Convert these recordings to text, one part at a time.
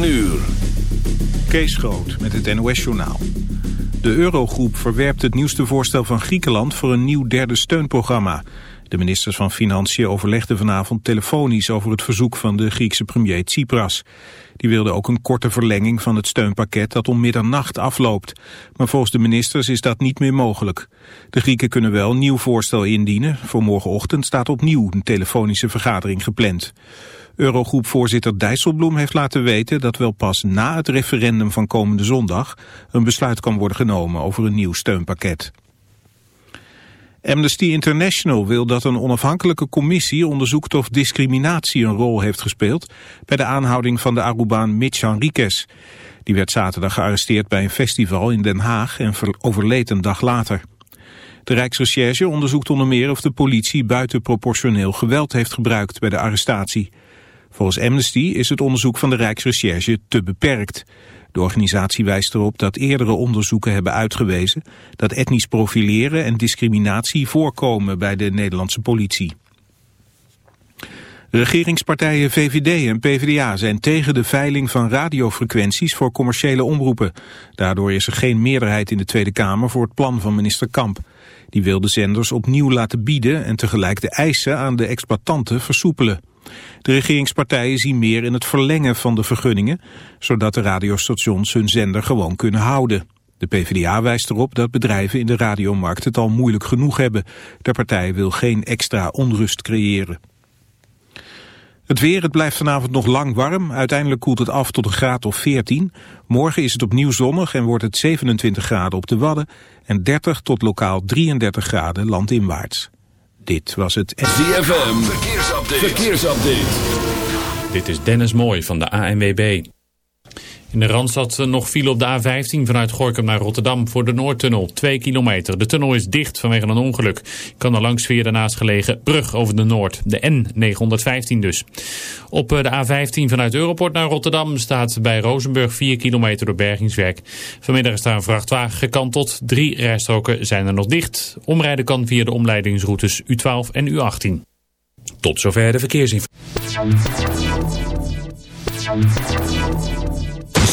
9 uur. Kees Groot met het NOS-journaal. De Eurogroep verwerpt het nieuwste voorstel van Griekenland voor een nieuw derde steunprogramma. De ministers van Financiën overlegden vanavond telefonisch over het verzoek van de Griekse premier Tsipras. Die wilde ook een korte verlenging van het steunpakket dat om middernacht afloopt. Maar volgens de ministers is dat niet meer mogelijk. De Grieken kunnen wel een nieuw voorstel indienen. Voor morgenochtend staat opnieuw een telefonische vergadering gepland. Eurogroepvoorzitter Dijsselbloem heeft laten weten dat wel pas na het referendum van komende zondag een besluit kan worden genomen over een nieuw steunpakket. Amnesty International wil dat een onafhankelijke commissie onderzoekt of discriminatie een rol heeft gespeeld bij de aanhouding van de Arubaan Mitch Henriquez. Die werd zaterdag gearresteerd bij een festival in Den Haag en overleed een dag later. De Rijksrecherche onderzoekt onder meer of de politie buitenproportioneel geweld heeft gebruikt bij de arrestatie. Volgens Amnesty is het onderzoek van de Rijksrecherche te beperkt. De organisatie wijst erop dat eerdere onderzoeken hebben uitgewezen dat etnisch profileren en discriminatie voorkomen bij de Nederlandse politie. Regeringspartijen VVD en PvdA zijn tegen de veiling van radiofrequenties voor commerciële omroepen. Daardoor is er geen meerderheid in de Tweede Kamer voor het plan van minister Kamp. Die wil de zenders opnieuw laten bieden en tegelijk de eisen aan de exploitanten versoepelen. De regeringspartijen zien meer in het verlengen van de vergunningen, zodat de radiostations hun zender gewoon kunnen houden. De PvdA wijst erop dat bedrijven in de radiomarkt het al moeilijk genoeg hebben. De partij wil geen extra onrust creëren. Het weer, het blijft vanavond nog lang warm. Uiteindelijk koelt het af tot een graad of 14. Morgen is het opnieuw zonnig en wordt het 27 graden op de Wadden... en 30 tot lokaal 33 graden landinwaarts. Dit was het... ZFM, verkeersupdate. verkeersupdate. Dit is Dennis Mooij van de ANWB. In de Randstad nog file op de A15 vanuit Gorkum naar Rotterdam voor de Noordtunnel. 2 kilometer. De tunnel is dicht vanwege een ongeluk. Kan er langs via de naastgelegen brug over de Noord. De N915 dus. Op eh, de A15 vanuit Europort naar Rotterdam staat bij Rozenburg 4 kilometer door bergingswerk. Vanmiddag is daar een vrachtwagen gekanteld. Drie rijstroken zijn er nog dicht. Omrijden kan via de omleidingsroutes U12 en U18. Tot zover de verkeersinformatie.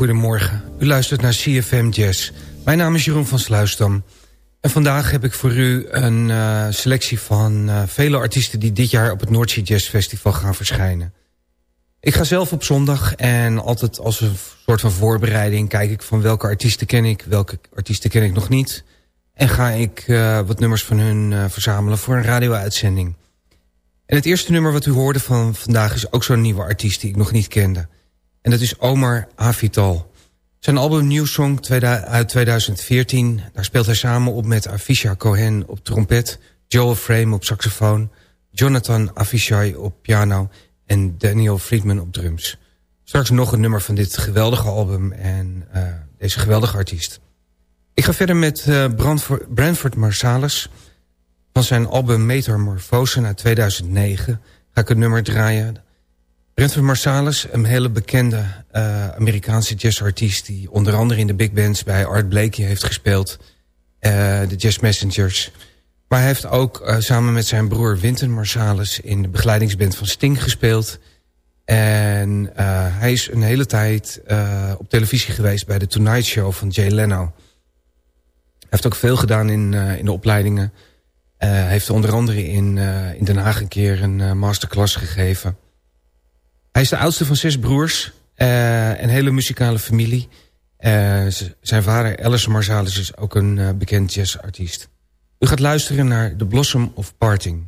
Goedemorgen. U luistert naar CFM Jazz. Mijn naam is Jeroen van Sluisdam. En vandaag heb ik voor u een uh, selectie van uh, vele artiesten... die dit jaar op het Noordzee Jazz Festival gaan verschijnen. Ik ga zelf op zondag en altijd als een soort van voorbereiding... kijk ik van welke artiesten ken ik, welke artiesten ken ik nog niet... en ga ik uh, wat nummers van hun verzamelen voor een radio-uitzending. En het eerste nummer wat u hoorde van vandaag... is ook zo'n nieuwe artiest die ik nog niet kende... En dat is Omar Avital. Zijn album New Song uit 2014. Daar speelt hij samen op met Avisha Cohen op trompet... Joel Frame op saxofoon... Jonathan Avishai op piano... en Daniel Friedman op drums. Straks nog een nummer van dit geweldige album... en uh, deze geweldige artiest. Ik ga verder met uh, Branford Marsalis... van zijn album Metamorphose uit 2009... ga ik het nummer draaien... Brentford Marsalis, een hele bekende uh, Amerikaanse jazzartiest... die onder andere in de big bands bij Art Blakey heeft gespeeld. Uh, de Jazz Messengers. Maar hij heeft ook uh, samen met zijn broer Winton Marsalis... in de begeleidingsband van Sting gespeeld. En hij is een hele tijd op televisie geweest... bij de Tonight Show van Jay Leno. Hij heeft ook veel gedaan in, in de opleidingen. Heeft onder andere in, in Den Haag een keer een masterclass gegeven... Hij is de oudste van zes broers. Uh, een hele muzikale familie. Uh, zijn vader, Alice Marsalis, is ook een uh, bekend jazzartiest. U gaat luisteren naar The Blossom of Parting.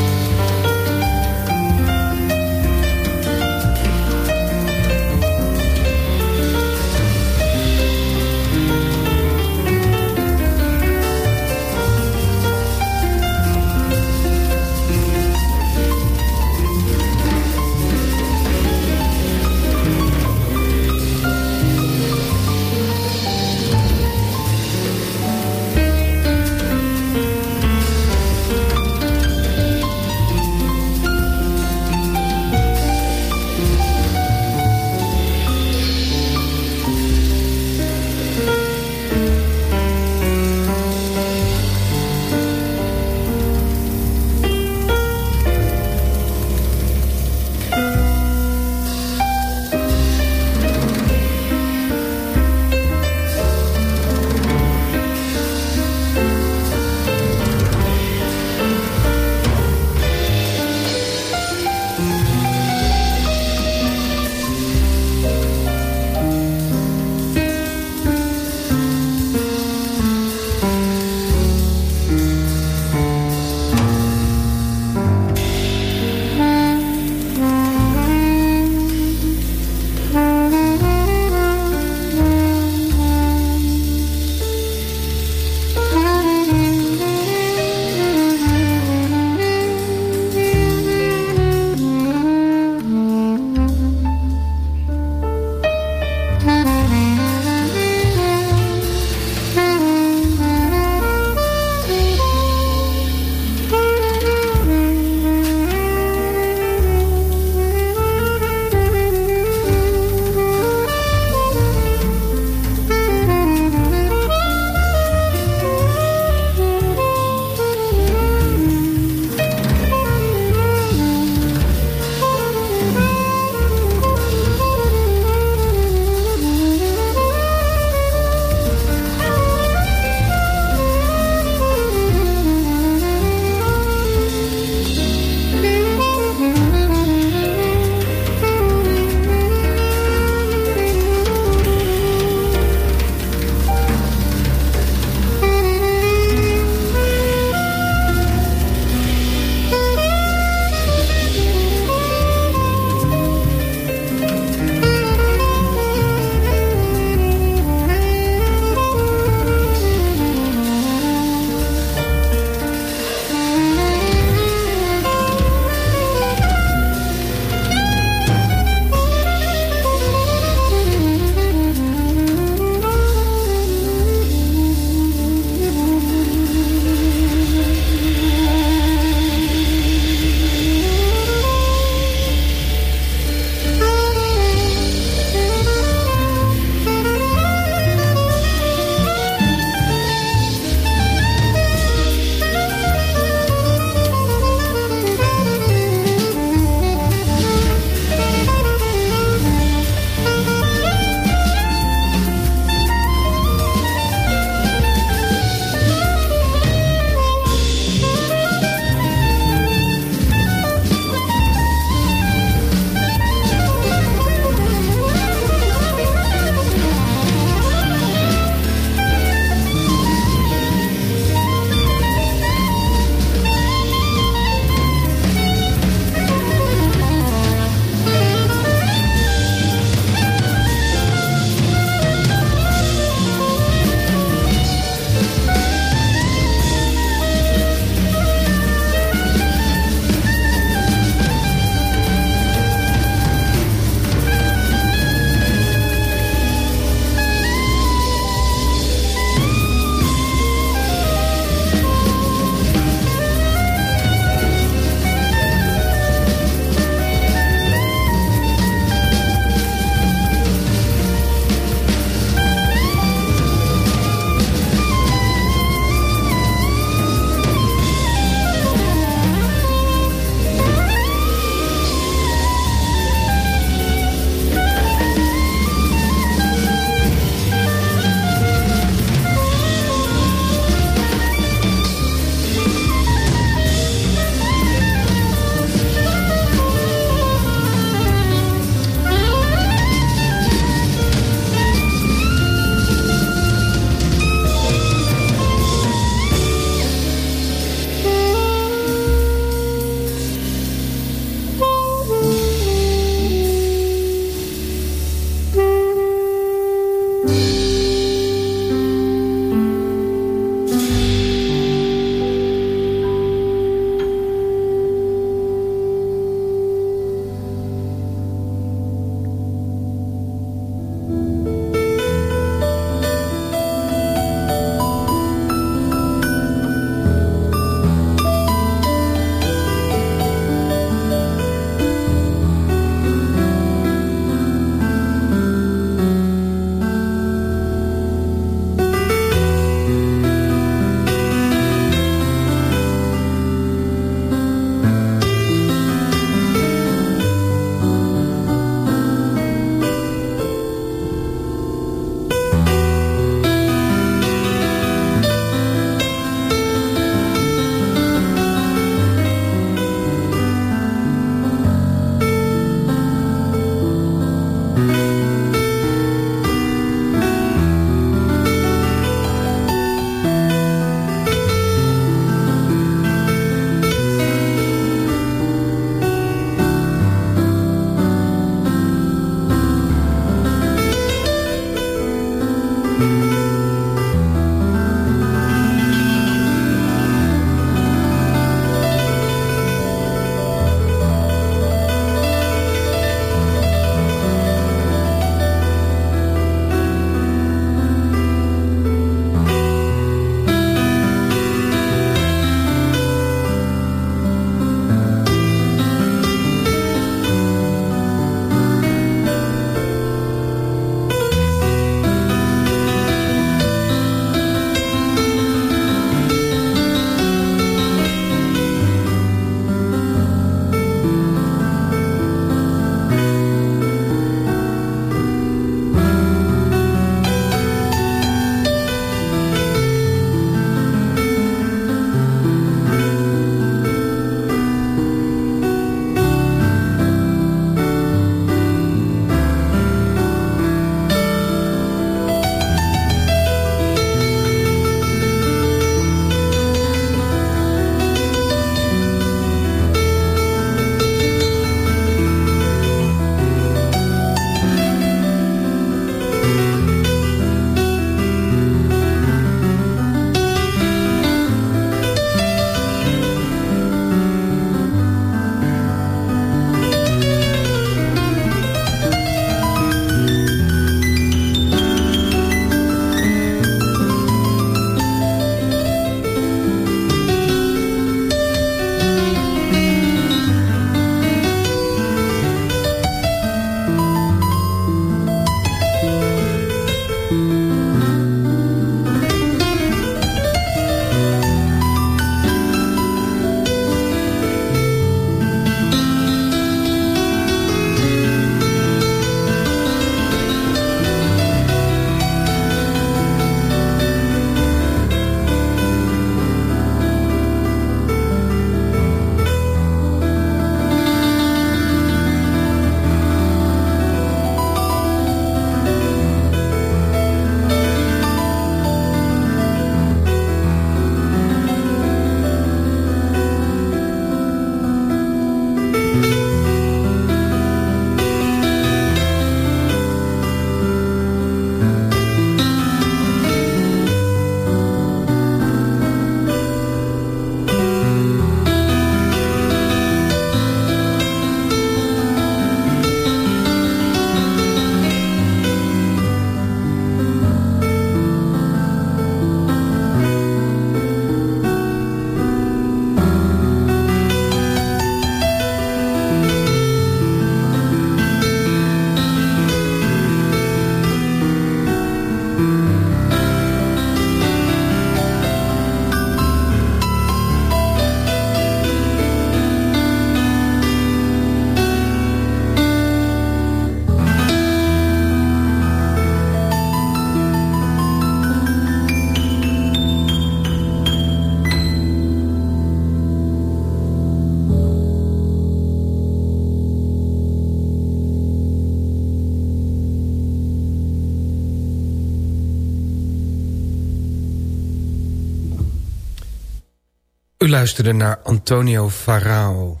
Luisterde naar Antonio Farao.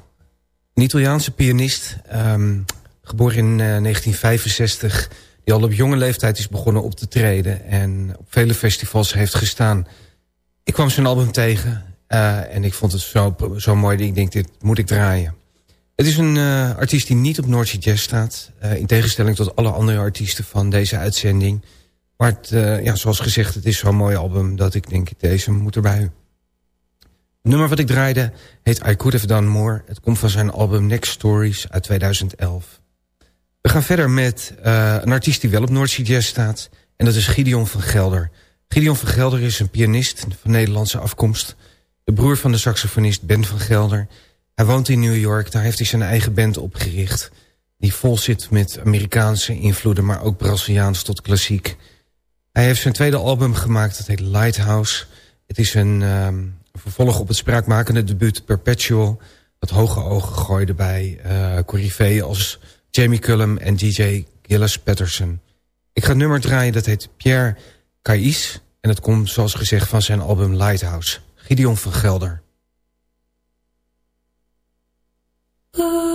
Een Italiaanse pianist, um, geboren in uh, 1965... die al op jonge leeftijd is begonnen op te treden... en op vele festivals heeft gestaan. Ik kwam zijn album tegen uh, en ik vond het zo, zo mooi... dat ik denk, dit moet ik draaien. Het is een uh, artiest die niet op Noordse Jazz staat... In tegenstelling tot alle andere artiesten van deze uitzending... Maar het, ja, zoals gezegd, het is zo'n mooi album dat ik denk, deze moet erbij. Nummer wat ik draaide heet I Could Have Done More. Het komt van zijn album Next Stories uit 2011. We gaan verder met uh, een artiest die wel op Noordzee Jazz staat. En dat is Gideon van Gelder. Gideon van Gelder is een pianist van Nederlandse afkomst. De broer van de saxofonist Ben van Gelder. Hij woont in New York, daar heeft hij zijn eigen band opgericht. Die vol zit met Amerikaanse invloeden, maar ook Braziliaans tot klassiek. Hij heeft zijn tweede album gemaakt, dat heet Lighthouse. Het is een um, vervolg op het spraakmakende debuut Perpetual... dat hoge ogen gooide bij uh, Corriveeën als Jamie Cullum en DJ Gillis Patterson. Ik ga het nummer draaien, dat heet Pierre Cais... en het komt zoals gezegd van zijn album Lighthouse. Gideon van Gelder. U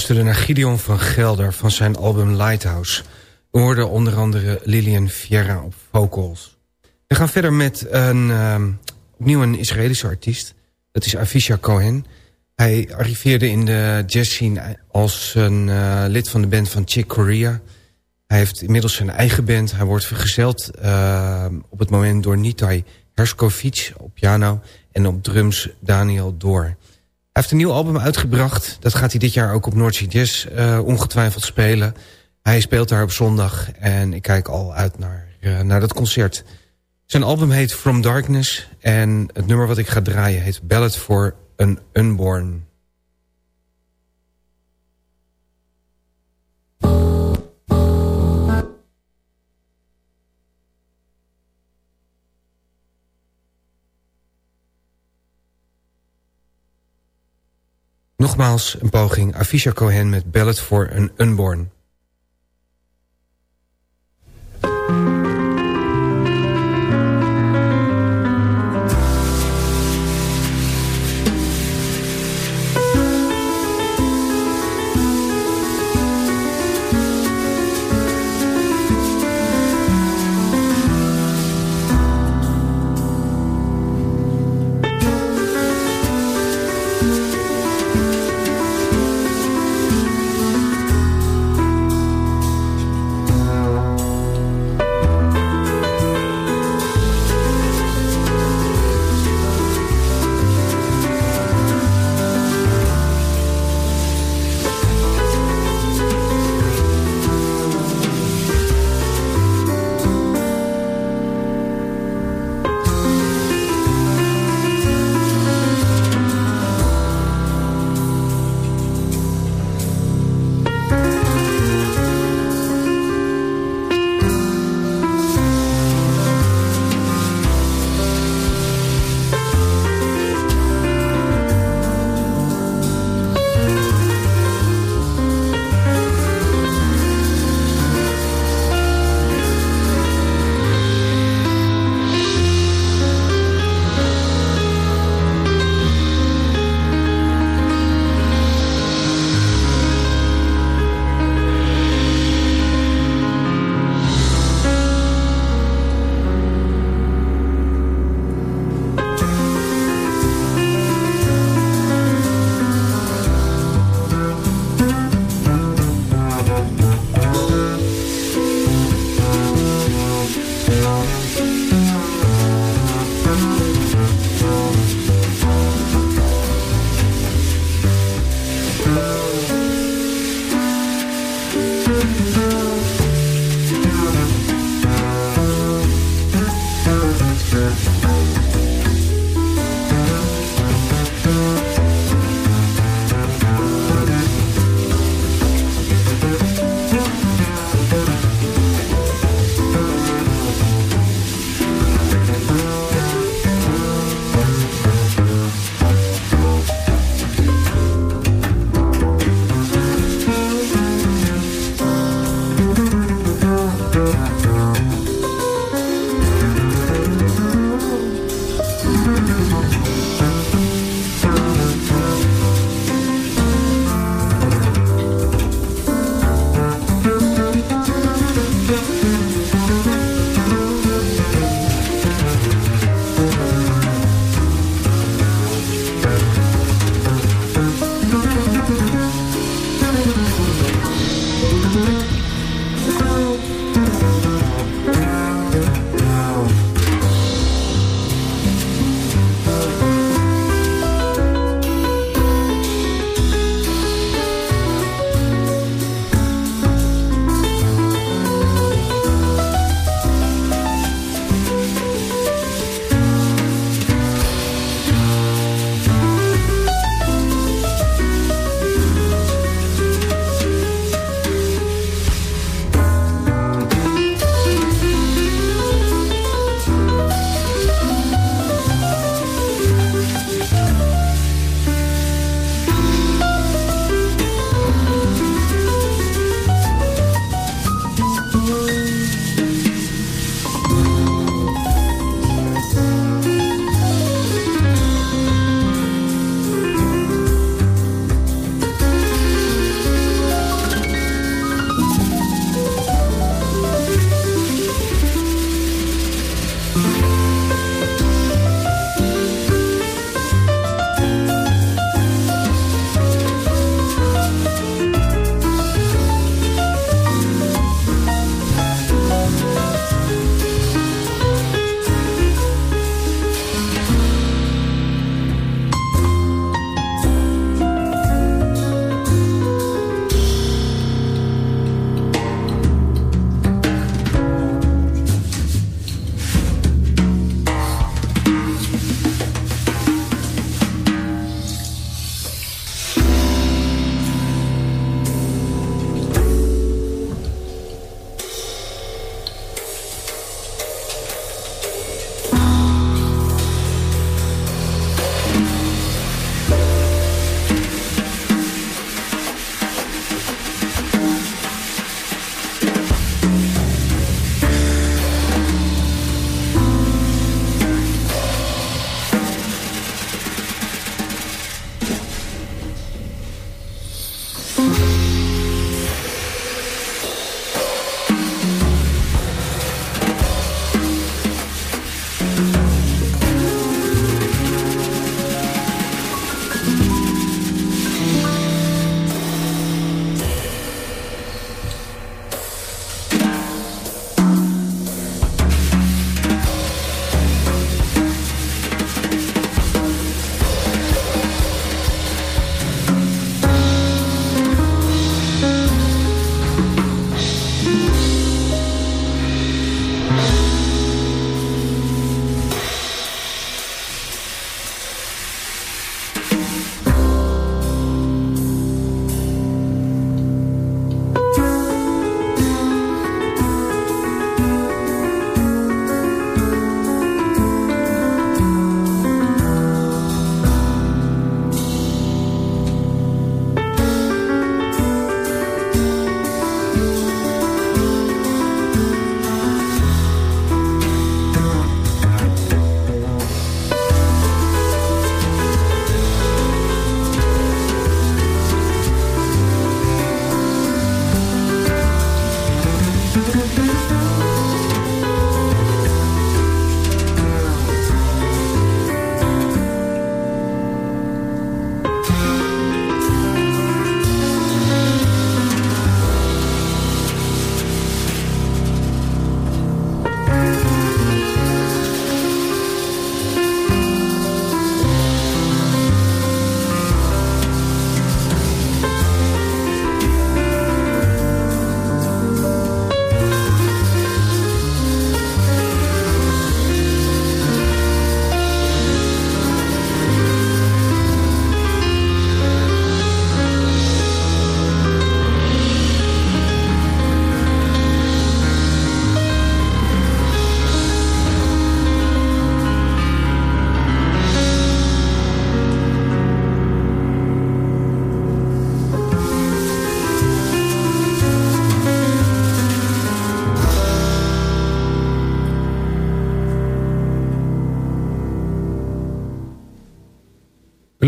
luisterde naar Gideon van Gelder van zijn album Lighthouse. We hoorden onder andere Lilian Vieira op vocals. We gaan verder met een, uh, opnieuw een Israëlische artiest. Dat is Avisha Cohen. Hij arriveerde in de jazzscene als een uh, lid van de band van Chick Corea. Hij heeft inmiddels zijn eigen band. Hij wordt vergezeld uh, op het moment door Nitai Herskovic op piano... en op drums Daniel Door. Heeft een nieuw album uitgebracht. Dat gaat hij dit jaar ook op Noordzee Jazz uh, ongetwijfeld spelen. Hij speelt daar op zondag en ik kijk al uit naar, uh, naar dat concert. Zijn album heet From Darkness en het nummer wat ik ga draaien heet Ballad for an Unborn. Nogmaals een poging Avisha Cohen met Ballad for an Unborn.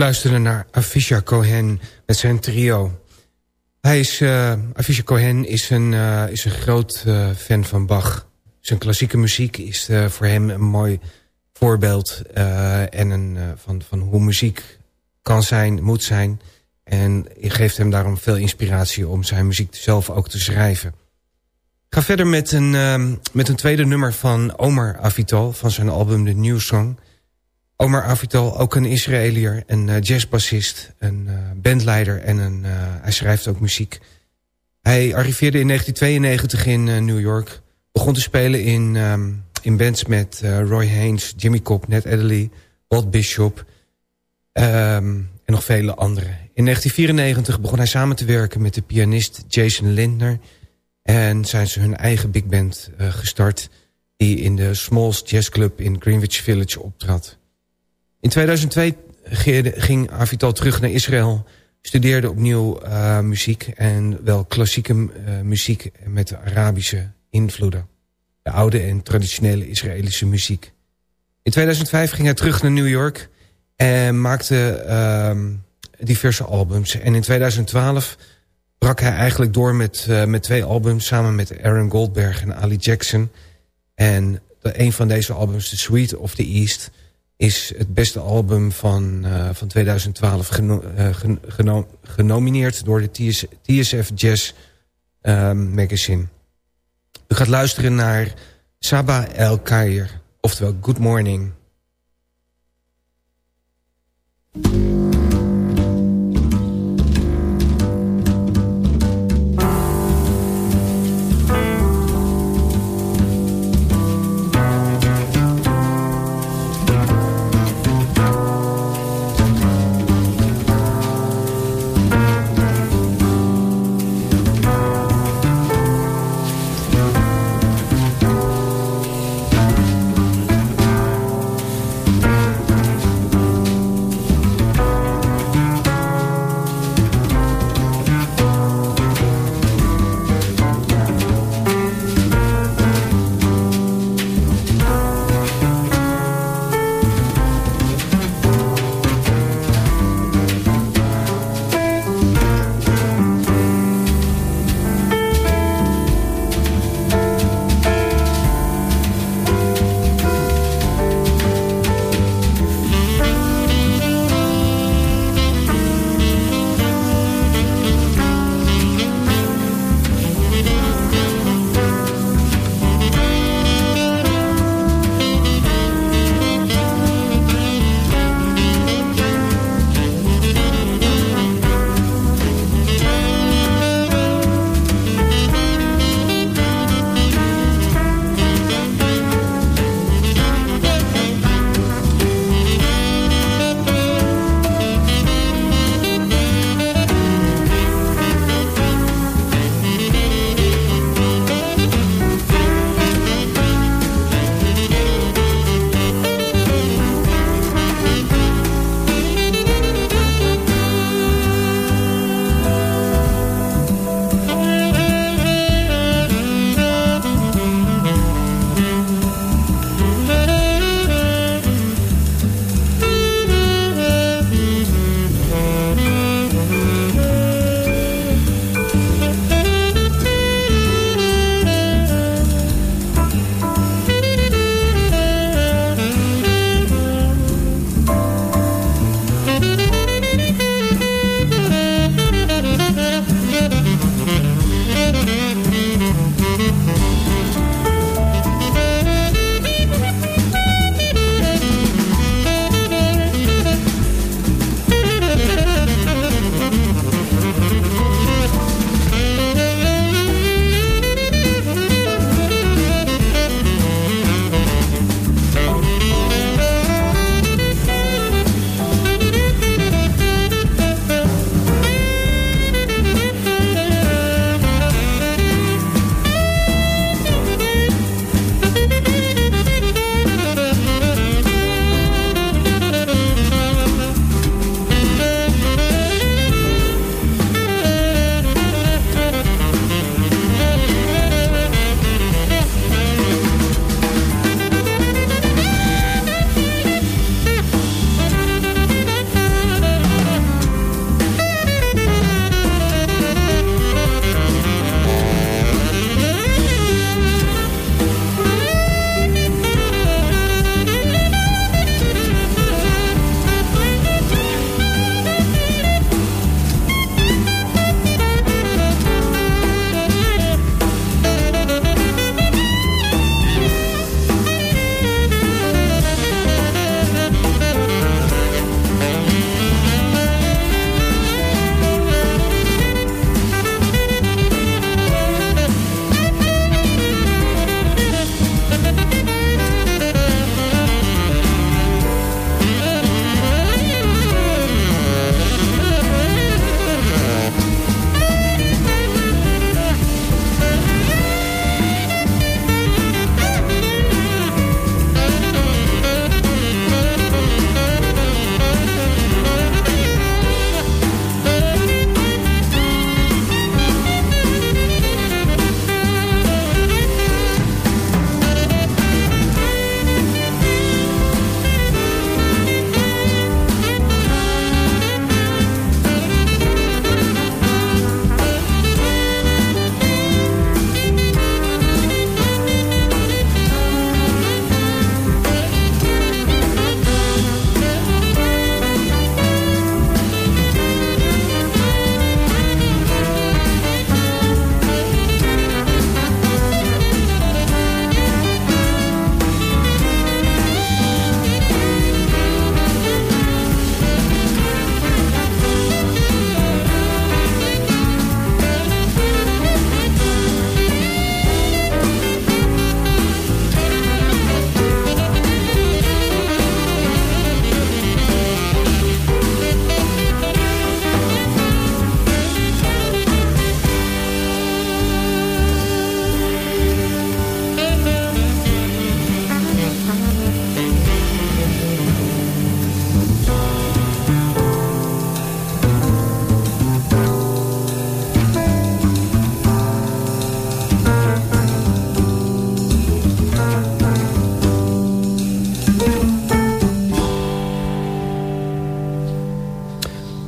Luisteren naar Avisha Cohen met zijn trio. Hij is, uh, Avisha Cohen is een, uh, is een groot uh, fan van Bach. Zijn klassieke muziek is voor hem een mooi voorbeeld... en een, van, van hoe muziek kan zijn, moet zijn. En geeft hem daarom veel inspiratie om zijn muziek zelf ook te schrijven. Ik ga verder met een, met een tweede nummer van Omar Avital... van zijn album The New Song... Omar Avital, ook een Israëliër, een uh, jazzbassist, een uh, bandleider en een, uh, hij schrijft ook muziek. Hij arriveerde in 1992 in New York, begon te spelen in, um, in bands met Roy Haynes, Jimmy Cobb, Ned Adderley, Walt Bishop um, en nog vele anderen. In 1994 begon hij samen te werken met de pianist Jason Lindner en zijn ze hun eigen big band gestart die in de Smalls Jazz Club in Greenwich Village optrad. In 2002 ging Avital terug naar Israël, studeerde opnieuw uh, muziek en wel klassieke uh, muziek met Arabische invloeden. De oude en traditionele Israëlische muziek. In 2005 ging hij terug naar New York en maakte uh, diverse albums. En in 2012 brak hij eigenlijk door met, uh, met twee albums samen met Aaron Goldberg en Ali Jackson. En de, een van deze albums, The Sweet of the East is het beste album van, uh, van 2012 geno uh, geno genomineerd door de TS TSF Jazz uh, Magazine. U gaat luisteren naar Saba El Kair, oftewel Good Morning.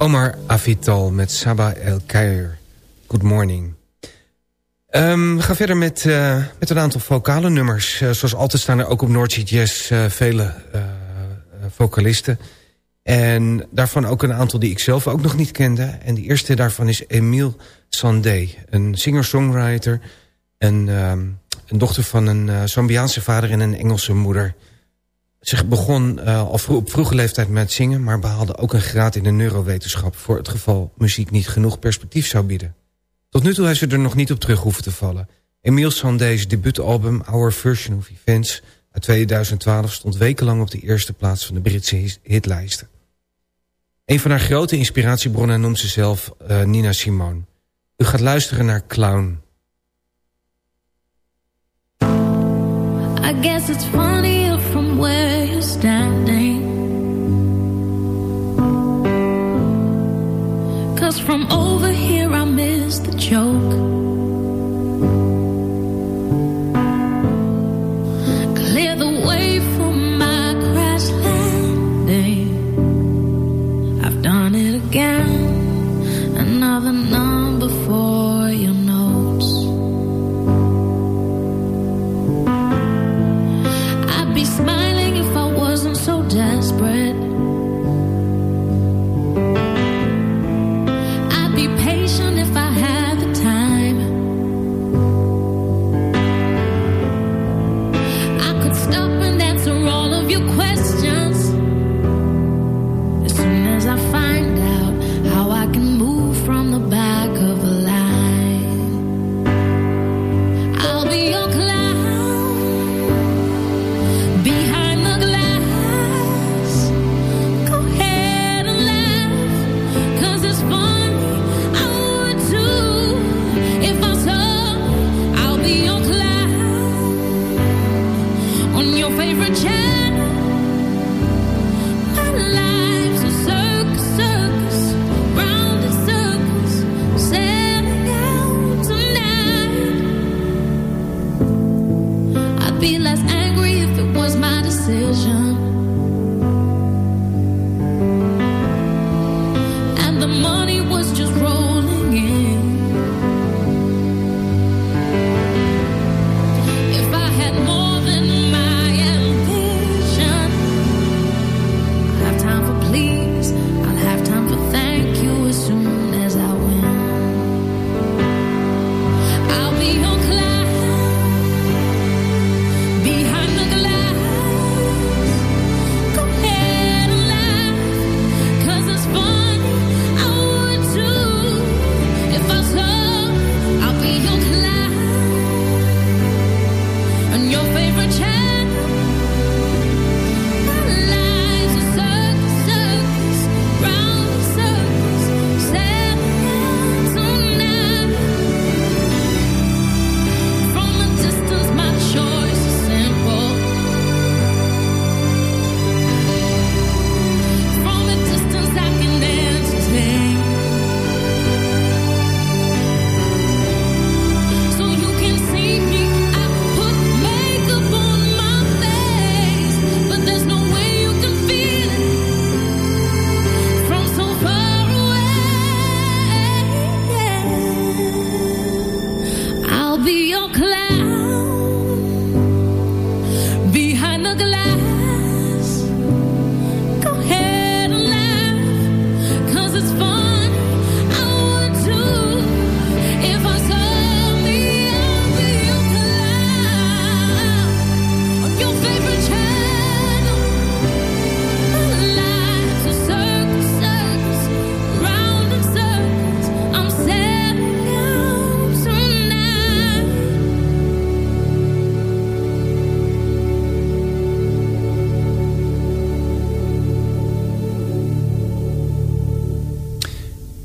Omar Avital met Saba El Kair. Good morning. Um, we gaan verder met, uh, met een aantal vocale nummers. Uh, zoals altijd staan er ook op Noordzee Jazz uh, vele vocalisten. En daarvan ook een aantal die ik zelf ook nog niet kende. En de eerste daarvan is Emile Sandé. Een singer-songwriter. En um, een dochter van een Zambiaanse vader en een Engelse moeder. Ze begon uh, al vroeg, op vroege leeftijd met zingen... maar behaalde ook een graad in de neurowetenschap... voor het geval muziek niet genoeg perspectief zou bieden. Tot nu toe heeft ze er nog niet op terug hoeven te vallen. Emile Sandé's debuutalbum Our Version of Events uit 2012... stond wekenlang op de eerste plaats van de Britse hitlijsten. Een van haar grote inspiratiebronnen noemt ze zelf uh, Nina Simone. U gaat luisteren naar Clown. I guess it's funny where you're standing. Cause from over here I miss the joke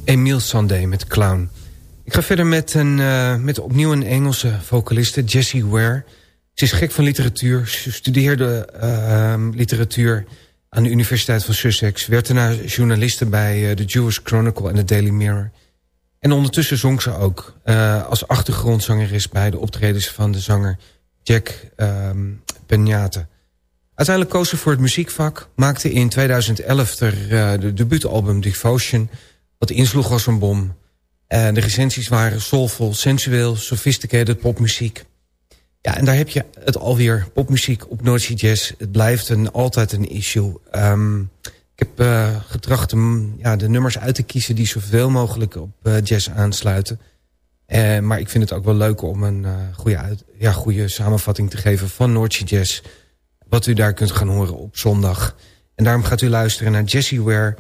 Emile Sandé met Clown. Ik ga verder met, een, eh, met opnieuw een Engelse vocaliste, Jessie Ware. Ze is gek van literatuur. Ze studeerde ehm, literatuur aan de Universiteit van Sussex. Werd daarna journaliste bij eh, The Jewish Chronicle en de Daily Mirror. En ondertussen zong ze ook eh, als achtergrondzangeres... bij de optredens van de zanger Jack um, Uiteindelijk koos ze voor het muziekvak. Maakte in 2011 de debuutalbum Devotion wat insloeg als een bom. De recensies waren soulful, sensueel, sophisticated popmuziek. Ja, en daar heb je het alweer. Popmuziek op Noordse Jazz. Het blijft een, altijd een issue. Ehm, ik heb uh, getracht om ja, de nummers uit te kiezen... die zoveel mogelijk op eh, jazz aansluiten. Eh, maar ik vind het ook wel leuk om een goede, ja, goede samenvatting te geven... van Noordse Jazz. Wat u daar kunt gaan horen op zondag. En daarom gaat u luisteren naar Jessie Ware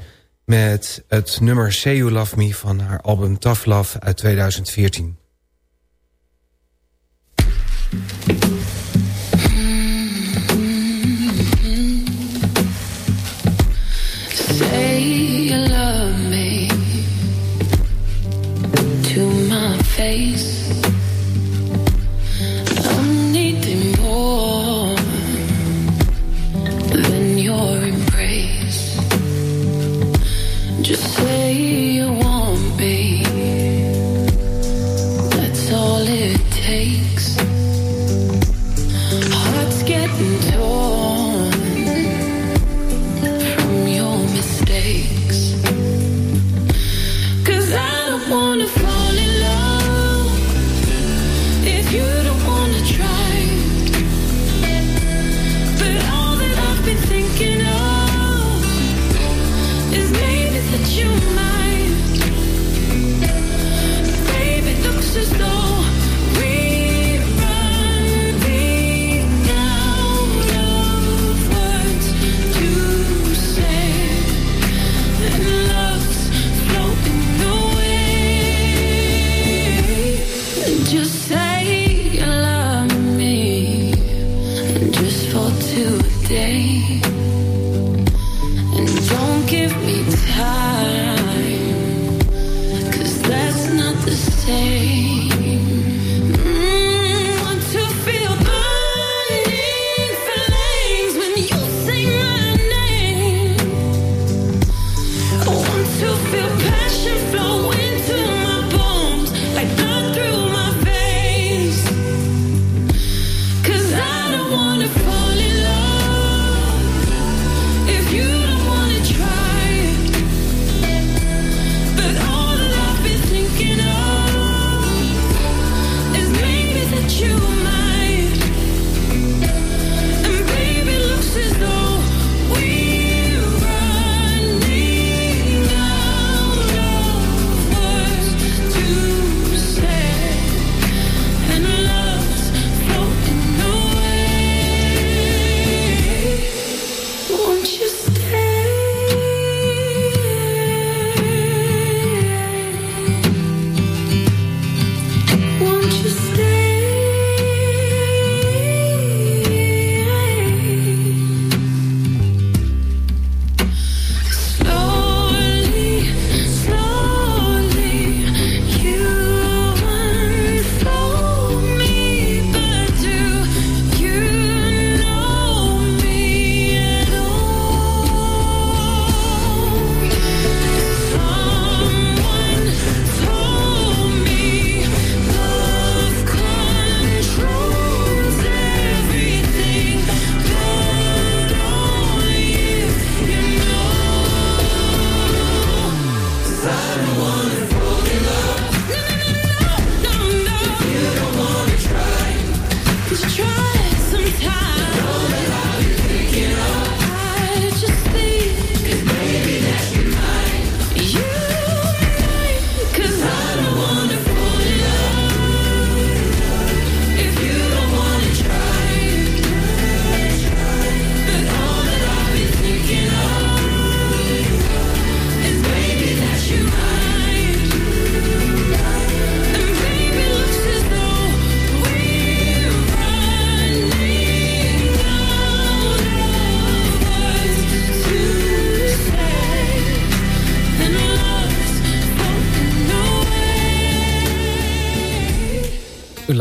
met het nummer Say You Love Me van haar album Tough Love uit 2014.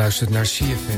luistert naar CFM.